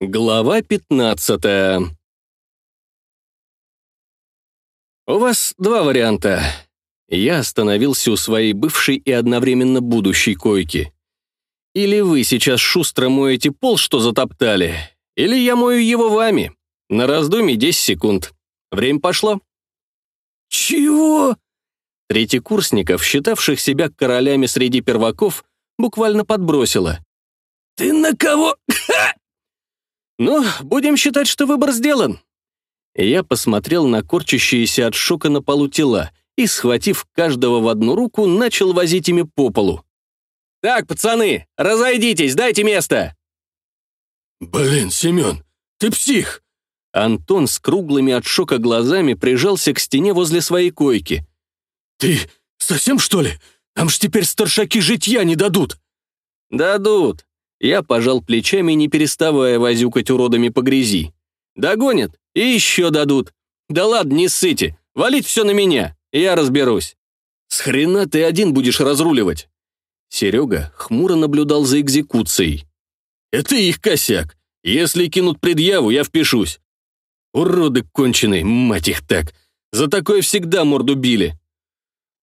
Глава 15 У вас два варианта. Я остановился у своей бывшей и одновременно будущей койки. Или вы сейчас шустро моете пол, что затоптали, или я мою его вами. На раздумье 10 секунд. Время пошло. «Чего?» Третьекурсников, считавших себя королями среди перваков, буквально подбросило. «Ты на кого?» «Ну, будем считать, что выбор сделан». Я посмотрел на корчащиеся от шока на полу тела и, схватив каждого в одну руку, начал возить ими по полу. «Так, пацаны, разойдитесь, дайте место!» «Блин, Семен, ты псих!» Антон с круглыми от шока глазами прижался к стене возле своей койки. «Ты совсем, что ли? Там ж теперь старшаки житья не дадут!» «Дадут. Я пожал плечами, не переставая возюкать уродами по грязи. Догонят и еще дадут. Да ладно, не ссыте, валить все на меня, я разберусь. С хрена ты один будешь разруливать? Серега хмуро наблюдал за экзекуцией. Это их косяк. Если кинут предъяву, я впишусь. Уроды конченые, мать их так. За такое всегда морду били.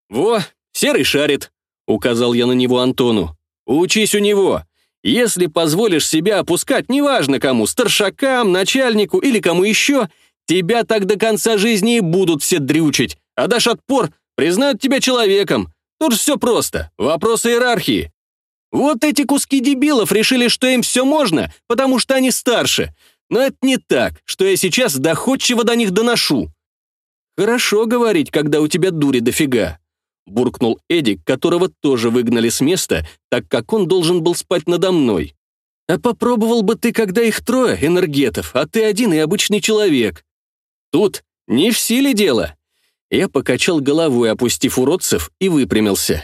Во, серый шарит, указал я на него Антону. Учись у него. Если позволишь себя опускать, неважно кому, старшакам, начальнику или кому еще, тебя так до конца жизни и будут все дрючить, а дашь отпор, признают тебя человеком. Тут же все просто, вопрос иерархии. Вот эти куски дебилов решили, что им все можно, потому что они старше. Но это не так, что я сейчас доходчиво до них доношу. Хорошо говорить, когда у тебя дури дофига буркнул Эдик, которого тоже выгнали с места, так как он должен был спать надо мной. «А попробовал бы ты, когда их трое, энергетов, а ты один и обычный человек. Тут не в силе дело». Я покачал головой, опустив уродцев, и выпрямился.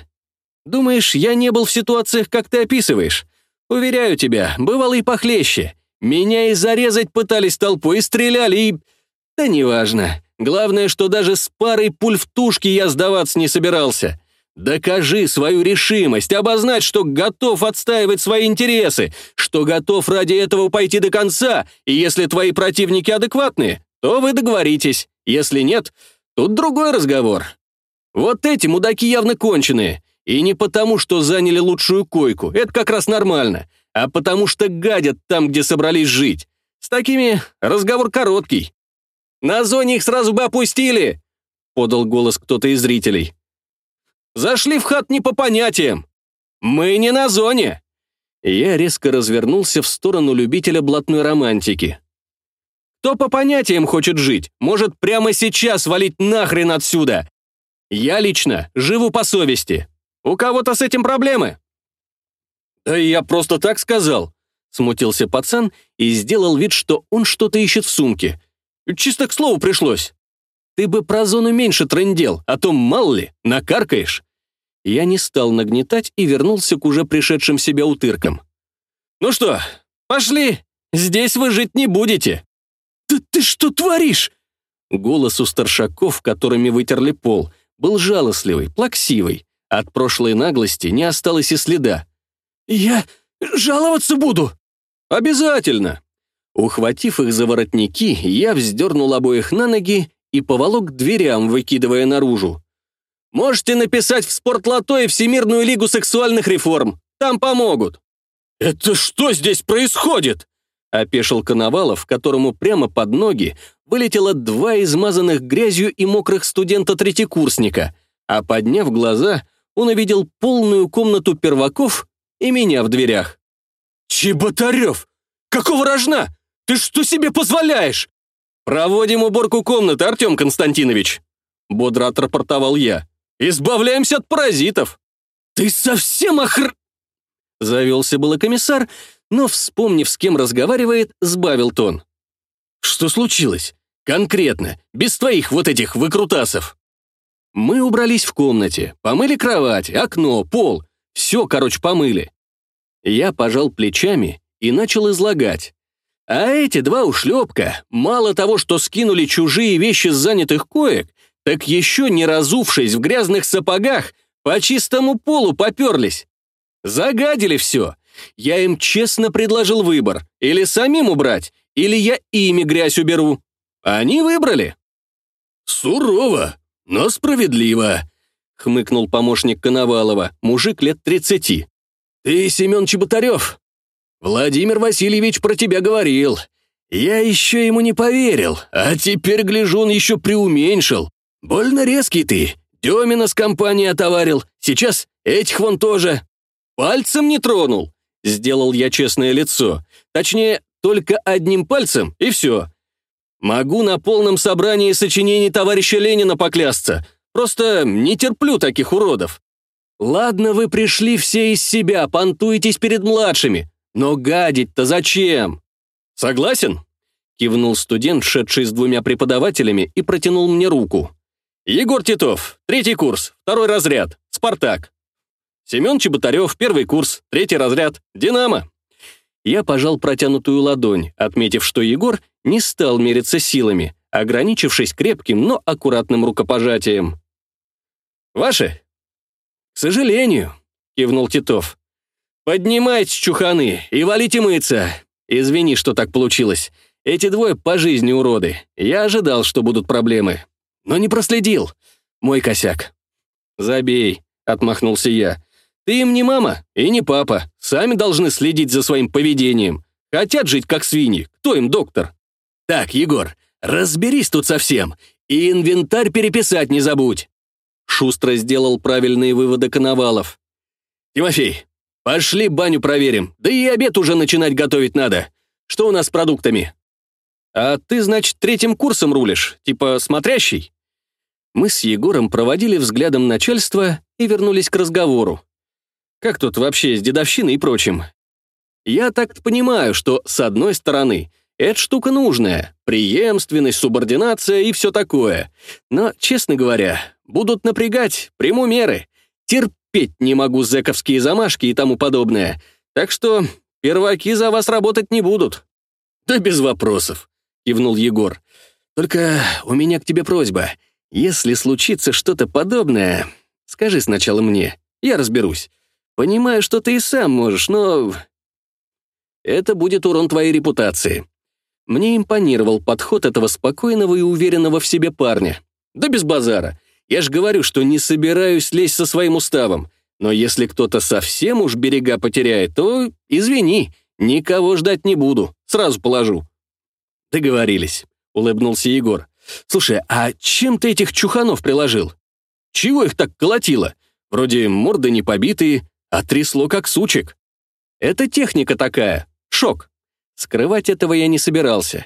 «Думаешь, я не был в ситуациях, как ты описываешь? Уверяю тебя, бывало и похлеще. Меня и зарезать пытались толпой, и стреляли, и... Да неважно. Главное, что даже с парой пуль в тушке я сдаваться не собирался. Докажи свою решимость, обозначь, что готов отстаивать свои интересы, что готов ради этого пойти до конца, и если твои противники адекватные, то вы договоритесь. Если нет, тут другой разговор. Вот эти мудаки явно конченые. И не потому, что заняли лучшую койку, это как раз нормально, а потому что гадят там, где собрались жить. С такими разговор короткий. На зоне их сразу бы опустили!» — подал голос кто-то из зрителей. «Зашли в хат не по понятиям. Мы не на зоне!» Я резко развернулся в сторону любителя блатной романтики. «Кто по понятиям хочет жить, может прямо сейчас валить нахрен отсюда. Я лично живу по совести. У кого-то с этим проблемы?» «Да я просто так сказал», — смутился пацан и сделал вид, что он что-то ищет в сумке — Чисто к слову пришлось. Ты бы про зону меньше трындел, а то, мало ли, накаркаешь. Я не стал нагнетать и вернулся к уже пришедшим себя утыркам. «Ну что, пошли, здесь вы жить не будете». «Да ты что творишь?» Голос у старшаков, которыми вытерли пол, был жалостливый, плаксивый. От прошлой наглости не осталось и следа. «Я жаловаться буду». «Обязательно. Ухватив их за воротники, я вздернул обоих на ноги и поволок к дверям, выкидывая наружу. «Можете написать в спортлото и Всемирную лигу сексуальных реформ. Там помогут». «Это что здесь происходит?» — опешил Коновалов, которому прямо под ноги вылетело два измазанных грязью и мокрых студента-третьекурсника, а подняв глаза, он увидел полную комнату перваков и меня в дверях. «Чеботарев! Какого рожна? Ты что себе позволяешь?» «Проводим уборку комнаты, Артем Константинович», — бодро отрапортовал я. «Избавляемся от паразитов». «Ты совсем охр...» Завелся было комиссар, но, вспомнив, с кем разговаривает, сбавил тон. «Что случилось? Конкретно, без твоих вот этих выкрутасов». Мы убрались в комнате, помыли кровать, окно, пол. Все, короче, помыли. Я пожал плечами и начал излагать. А эти два ушлепка, мало того, что скинули чужие вещи с занятых коек, так еще не разувшись в грязных сапогах, по чистому полу поперлись. Загадили все. Я им честно предложил выбор. Или самим убрать, или я ими грязь уберу. Они выбрали. «Сурово, но справедливо», — хмыкнул помощник Коновалова, мужик лет тридцати. «Ты Семен Чеботарев. Владимир Васильевич про тебя говорил. Я еще ему не поверил, а теперь, гляжу, он еще преуменьшил. Больно резкий ты. Демина с компанией отоварил. Сейчас этих вон тоже. Пальцем не тронул. Сделал я честное лицо. Точнее, только одним пальцем, и все. Могу на полном собрании сочинений товарища Ленина поклясться. Просто не терплю таких уродов. Ладно, вы пришли все из себя, понтуетесь перед младшими. Но гадить-то зачем? Согласен? Кивнул студент, шедший с двумя преподавателями, и протянул мне руку. Егор Титов, третий курс, второй разряд, Спартак. Семен Чеботарев, первый курс, третий разряд, Динамо. Я пожал протянутую ладонь, отметив, что Егор не стал мериться силами, ограничившись крепким, но аккуратным рукопожатием. «Ваши?» «К сожалению», — кивнул Титов. «Поднимайтесь, чуханы, и валите мыться. Извини, что так получилось. Эти двое по жизни уроды. Я ожидал, что будут проблемы. Но не проследил. Мой косяк». «Забей», — отмахнулся я. «Ты им не мама и не папа. Сами должны следить за своим поведением. Хотят жить как свиньи. Кто им доктор?» «Так, Егор, разберись тут совсем. И инвентарь переписать не забудь». Шустро сделал правильные выводы Коновалов. «Тимофей, пошли баню проверим. Да и обед уже начинать готовить надо. Что у нас с продуктами?» «А ты, значит, третьим курсом рулишь? Типа смотрящий?» Мы с Егором проводили взглядом начальства и вернулись к разговору. Как тут вообще с дедовщиной и прочим? Я так понимаю, что, с одной стороны, эта штука нужная, преемственность, субординация и все такое. Но, честно говоря, будут напрягать, приму меры. Терпеть не могу зэковские замашки и тому подобное. Так что перваки за вас работать не будут. Да без вопросов. — кивнул Егор. «Только у меня к тебе просьба. Если случится что-то подобное, скажи сначала мне, я разберусь. Понимаю, что ты и сам можешь, но... Это будет урон твоей репутации». Мне импонировал подход этого спокойного и уверенного в себе парня. Да без базара. Я ж говорю, что не собираюсь лезть со своим уставом. Но если кто-то совсем уж берега потеряет, то извини, никого ждать не буду, сразу положу. «Договорились», — улыбнулся Егор. «Слушай, а чем ты этих чуханов приложил? Чего их так колотило? Вроде морды не побитые, а трясло как сучек. Это техника такая, шок. Скрывать этого я не собирался.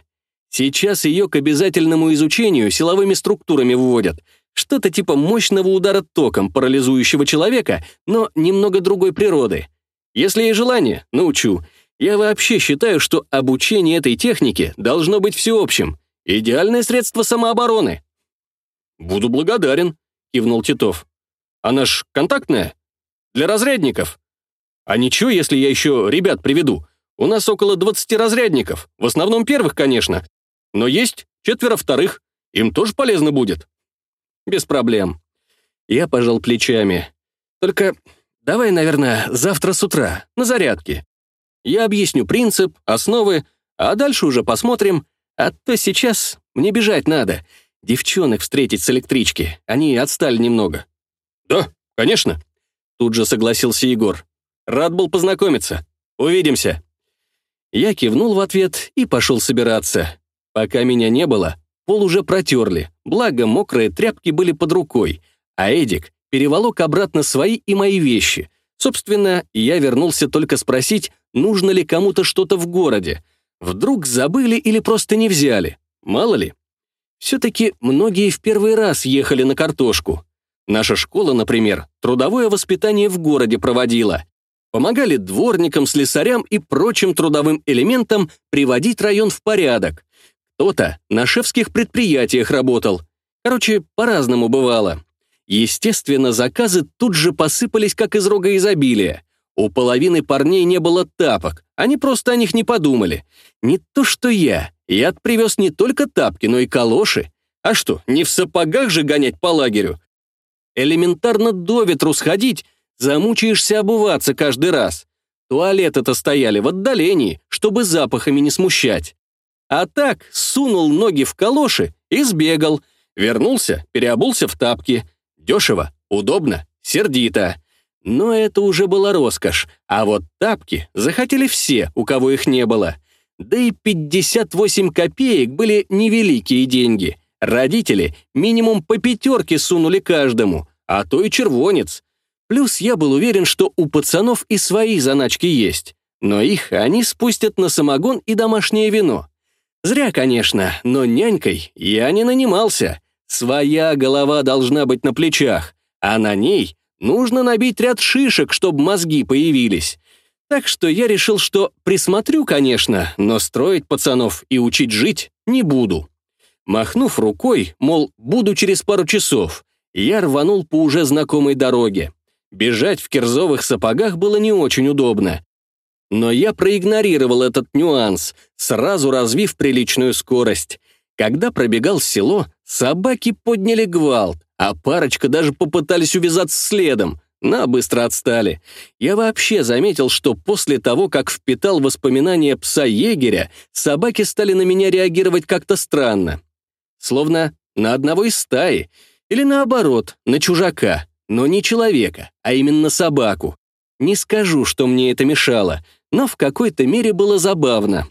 Сейчас ее к обязательному изучению силовыми структурами вводят. Что-то типа мощного удара током, парализующего человека, но немного другой природы. Если есть желание, научу. Я вообще считаю, что обучение этой технике должно быть всеобщим. Идеальное средство самообороны». «Буду благодарен», — кивнул Титов. «Она ж контактная? Для разрядников? А ничего, если я еще ребят приведу? У нас около 20 разрядников, в основном первых, конечно. Но есть четверо вторых, им тоже полезно будет». «Без проблем». Я пожал плечами. «Только давай, наверное, завтра с утра, на зарядке. Я объясню принцип, основы, а дальше уже посмотрим. А то сейчас мне бежать надо. Девчонок встретить с электрички. Они отстали немного». «Да, конечно», — тут же согласился Егор. «Рад был познакомиться. Увидимся». Я кивнул в ответ и пошел собираться. Пока меня не было, пол уже протерли, благо мокрые тряпки были под рукой, а Эдик переволок обратно свои и мои вещи. Собственно, я вернулся только спросить, нужно ли кому-то что-то в городе. Вдруг забыли или просто не взяли. Мало ли. Все-таки многие в первый раз ехали на картошку. Наша школа, например, трудовое воспитание в городе проводила. Помогали дворникам, слесарям и прочим трудовым элементам приводить район в порядок. Кто-то на шефских предприятиях работал. Короче, по-разному бывало. Естественно, заказы тут же посыпались, как из рога изобилия. У половины парней не было тапок, они просто о них не подумали. Не то что я, я привез не только тапки, но и калоши. А что, не в сапогах же гонять по лагерю? Элементарно до ветру сходить, замучаешься обуваться каждый раз. Туалеты-то стояли в отдалении, чтобы запахами не смущать. А так сунул ноги в калоши и сбегал. Вернулся, переобулся в тапки. Дешево, удобно, сердито. Но это уже была роскошь, а вот тапки захотели все, у кого их не было. Да и 58 копеек были невеликие деньги. Родители минимум по пятерке сунули каждому, а то и червонец. Плюс я был уверен, что у пацанов и свои заначки есть. Но их они спустят на самогон и домашнее вино. Зря, конечно, но нянькой я не нанимался. Своя голова должна быть на плечах, а на ней нужно набить ряд шишек, чтобы мозги появились. Так что я решил, что присмотрю, конечно, но строить пацанов и учить жить не буду. Махнув рукой, мол, буду через пару часов, я рванул по уже знакомой дороге. Бежать в кирзовых сапогах было не очень удобно. Но я проигнорировал этот нюанс, сразу развив приличную скорость. Когда пробегал село, собаки подняли гвалт, а парочка даже попытались увязаться следом, но быстро отстали. Я вообще заметил, что после того, как впитал воспоминания пса-егеря, собаки стали на меня реагировать как-то странно. Словно на одного из стаи, или наоборот, на чужака, но не человека, а именно собаку. Не скажу, что мне это мешало, но в какой-то мере было забавно.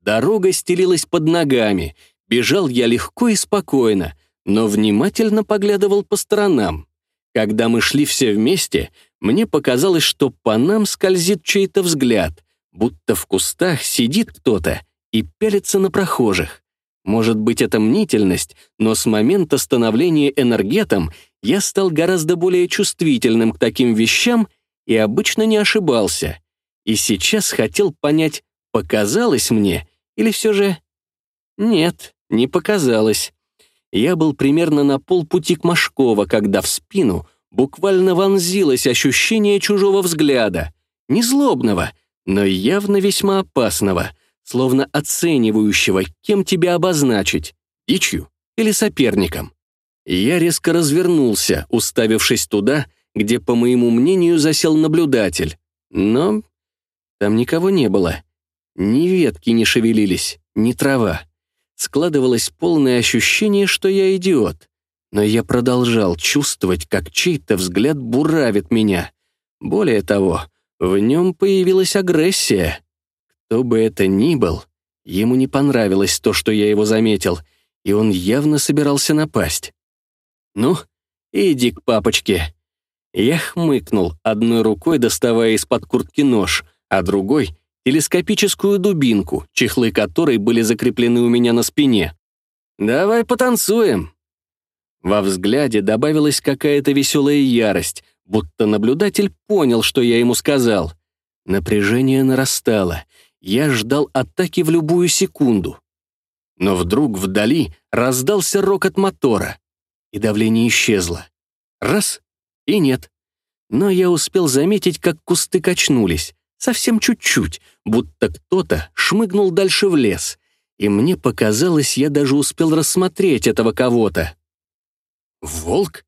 Дорога стелилась под ногами, бежал я легко и спокойно, но внимательно поглядывал по сторонам. Когда мы шли все вместе, мне показалось, что по нам скользит чей-то взгляд, будто в кустах сидит кто-то и пялится на прохожих. Может быть, это мнительность, но с момента становления энергетом я стал гораздо более чувствительным к таким вещам и обычно не ошибался и сейчас хотел понять, показалось мне или все же... Нет, не показалось. Я был примерно на полпути к Машкова, когда в спину буквально вонзилось ощущение чужого взгляда, не злобного, но явно весьма опасного, словно оценивающего, кем тебя обозначить, дичью или соперником. Я резко развернулся, уставившись туда, где, по моему мнению, засел наблюдатель. Но там никого не было. Ни ветки не шевелились, ни трава. Складывалось полное ощущение, что я идиот. Но я продолжал чувствовать, как чей-то взгляд буравит меня. Более того, в нем появилась агрессия. Кто бы это ни был, ему не понравилось то, что я его заметил, и он явно собирался напасть. «Ну, иди к папочке». Я хмыкнул, одной рукой доставая из-под куртки нож, а другой — телескопическую дубинку, чехлы которой были закреплены у меня на спине. «Давай потанцуем». Во взгляде добавилась какая-то веселая ярость, будто наблюдатель понял, что я ему сказал. Напряжение нарастало. Я ждал атаки в любую секунду. Но вдруг вдали раздался рокот мотора, и давление исчезло. Раз — и нет. Но я успел заметить, как кусты качнулись. Совсем чуть-чуть, будто кто-то шмыгнул дальше в лес. И мне показалось, я даже успел рассмотреть этого кого-то. «Волк?»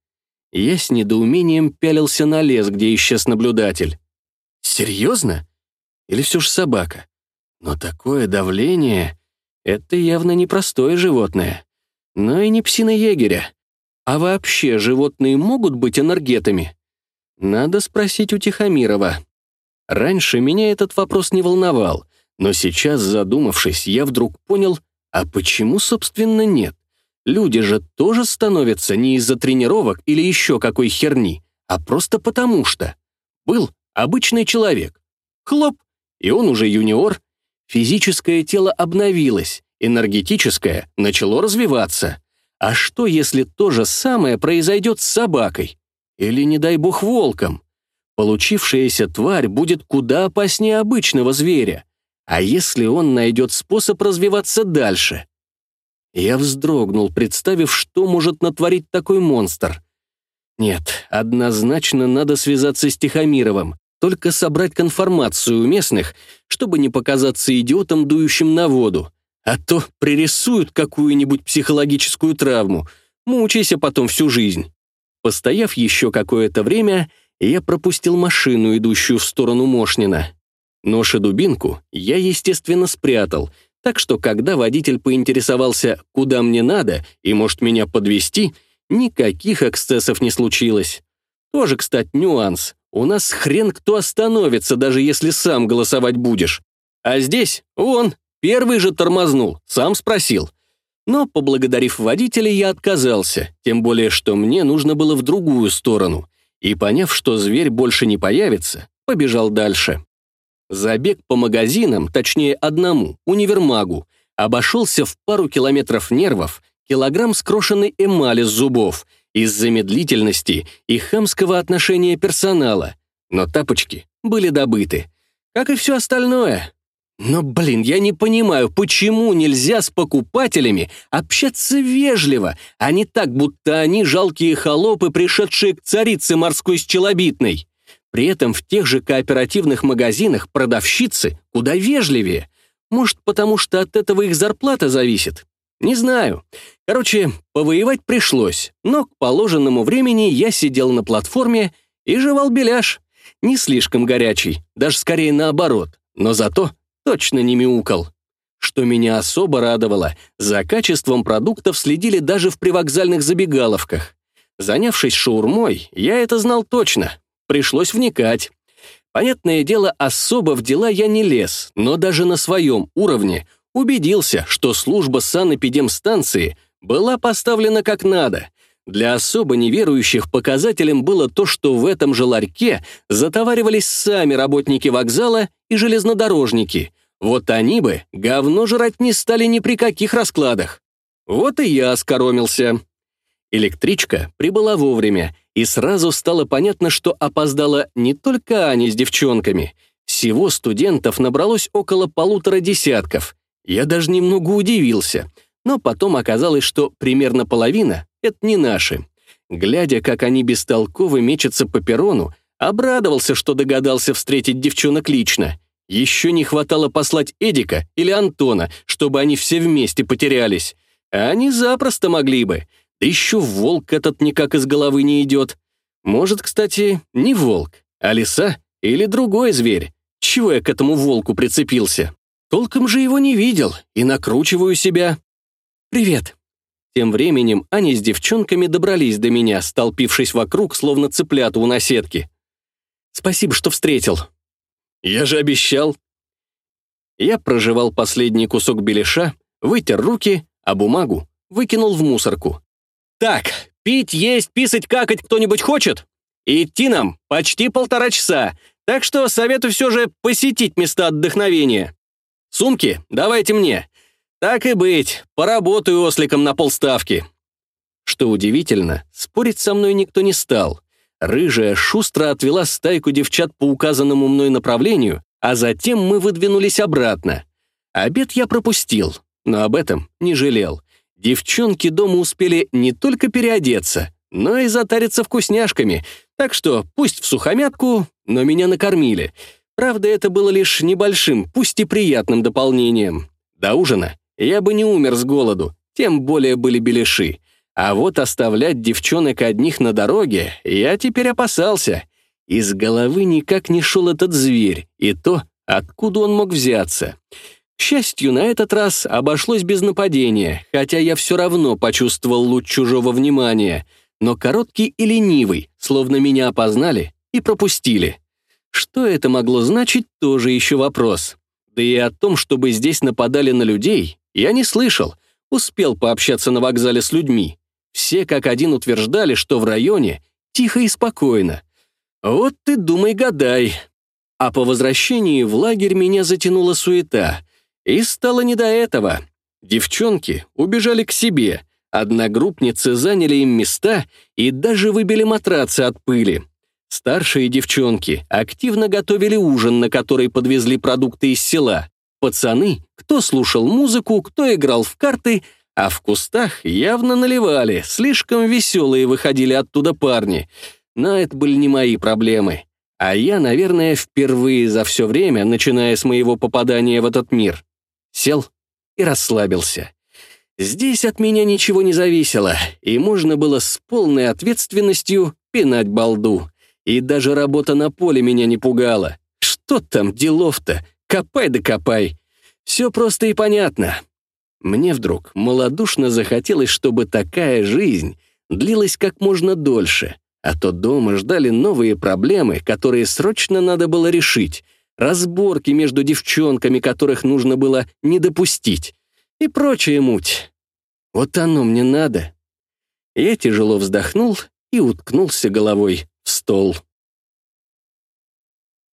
Я с недоумением пялился на лес, где исчез наблюдатель. «Серьезно? Или все же собака? Но такое давление — это явно не простое животное. Но и не псина егеря. А вообще животные могут быть энергетами? Надо спросить у Тихомирова. Раньше меня этот вопрос не волновал, но сейчас, задумавшись, я вдруг понял, а почему, собственно, нет? Люди же тоже становятся не из-за тренировок или еще какой херни, а просто потому что. Был обычный человек. Хлоп, и он уже юниор. Физическое тело обновилось, энергетическое начало развиваться. А что, если то же самое произойдет с собакой? Или, не дай бог, волком? Получившаяся тварь будет куда опаснее обычного зверя. А если он найдет способ развиваться дальше? Я вздрогнул, представив, что может натворить такой монстр. Нет, однозначно надо связаться с Тихомировым, только собрать конформацию у местных, чтобы не показаться идиотом, дующим на воду. А то пририсуют какую-нибудь психологическую травму, мучайся потом всю жизнь. Постояв еще какое-то время, я пропустил машину, идущую в сторону Мошнина. Нож и дубинку я, естественно, спрятал, так что, когда водитель поинтересовался, куда мне надо и может меня подвести, никаких эксцессов не случилось. Тоже, кстати, нюанс. У нас хрен кто остановится, даже если сам голосовать будешь. А здесь, вон, первый же тормознул, сам спросил. Но, поблагодарив водителя, я отказался, тем более, что мне нужно было в другую сторону. И, поняв, что зверь больше не появится, побежал дальше. Забег по магазинам, точнее одному, универмагу, обошелся в пару километров нервов, килограмм скрошенной эмали с зубов, из-за медлительности и хамского отношения персонала. Но тапочки были добыты. Как и все остальное. Но, блин, я не понимаю, почему нельзя с покупателями общаться вежливо, а не так, будто они жалкие холопы, пришедшие к царице морской с При этом в тех же кооперативных магазинах продавщицы куда вежливее. Может, потому что от этого их зарплата зависит? Не знаю. Короче, повоевать пришлось, но к положенному времени я сидел на платформе и жевал беляш. Не слишком горячий, даже скорее наоборот, но зато точно не мяукал. Что меня особо радовало, за качеством продуктов следили даже в привокзальных забегаловках. Занявшись шаурмой, я это знал точно. Пришлось вникать. Понятное дело, особо в дела я не лез, но даже на своем уровне убедился, что служба санэпидемстанции была поставлена как надо. Для особо неверующих показателем было то, что в этом же ларьке затоваривались сами работники вокзала и железнодорожники, вот они бы говно жрать не стали ни при каких раскладах. Вот и я оскоромился. Электричка прибыла вовремя, и сразу стало понятно, что опоздала не только Аня с девчонками. Всего студентов набралось около полутора десятков. Я даже немного удивился, но потом оказалось, что примерно половина — это не наши. Глядя, как они бестолково мечутся по перрону, обрадовался, что догадался встретить девчонок лично — еще не хватало послать Эдика или Антона, чтобы они все вместе потерялись. А они запросто могли бы. Да еще волк этот никак из головы не идет. Может, кстати, не волк, а лиса или другой зверь. Чего я к этому волку прицепился? Толком же его не видел и накручиваю себя. «Привет». Тем временем они с девчонками добрались до меня, столпившись вокруг, словно цыплята у наседки. «Спасибо, что встретил. Я же обещал. Я прожевал последний кусок беляша, вытер руки, а бумагу выкинул в мусорку. «Так, пить, есть, писать, какать кто-нибудь хочет? Идти нам почти полтора часа, так что советую все же посетить места отдохновения. Сумки давайте мне. Так и быть, поработаю осликом на полставки». Что удивительно, спорить со мной никто не стал. Рыжая шустро отвела стайку девчат по указанному мной направлению, а затем мы выдвинулись обратно. Обед я пропустил, но об этом не жалел. Девчонки дома успели не только переодеться, но и затариться вкусняшками, так что пусть в сухомятку, но меня накормили. Правда, это было лишь небольшим, пусть и приятным дополнением. До ужина я бы не умер с голоду, тем более были беляши. А вот оставлять девчонок одних на дороге я теперь опасался. Из головы никак не шел этот зверь, и то, откуда он мог взяться. К счастью, на этот раз обошлось без нападения, хотя я все равно почувствовал луч чужого внимания, но короткий и ленивый, словно меня опознали и пропустили. Что это могло значить, тоже еще вопрос. Да и о том, чтобы здесь нападали на людей, я не слышал, успел пообщаться на вокзале с людьми. Все как один утверждали, что в районе тихо и спокойно. Вот ты думай-гадай. А по возвращении в лагерь меня затянула суета. И стало не до этого. Девчонки убежали к себе, одногруппницы заняли им места и даже выбили матрацы от пыли. Старшие девчонки активно готовили ужин, на который подвезли продукты из села. Пацаны, кто слушал музыку, кто играл в карты, а в кустах явно наливали, слишком веселые выходили оттуда парни. Но это были не мои проблемы. А я, наверное, впервые за все время, начиная с моего попадания в этот мир, сел и расслабился. Здесь от меня ничего не зависело, и можно было с полной ответственностью пинать балду. И даже работа на поле меня не пугала. Что там делов-то? Копай да копай. Все просто и понятно. Мне вдруг малодушно захотелось, чтобы такая жизнь длилась как можно дольше, а то дома ждали новые проблемы, которые срочно надо было решить, разборки между девчонками, которых нужно было не допустить, и прочая муть. Вот оно мне надо. Я тяжело вздохнул и уткнулся головой в стол.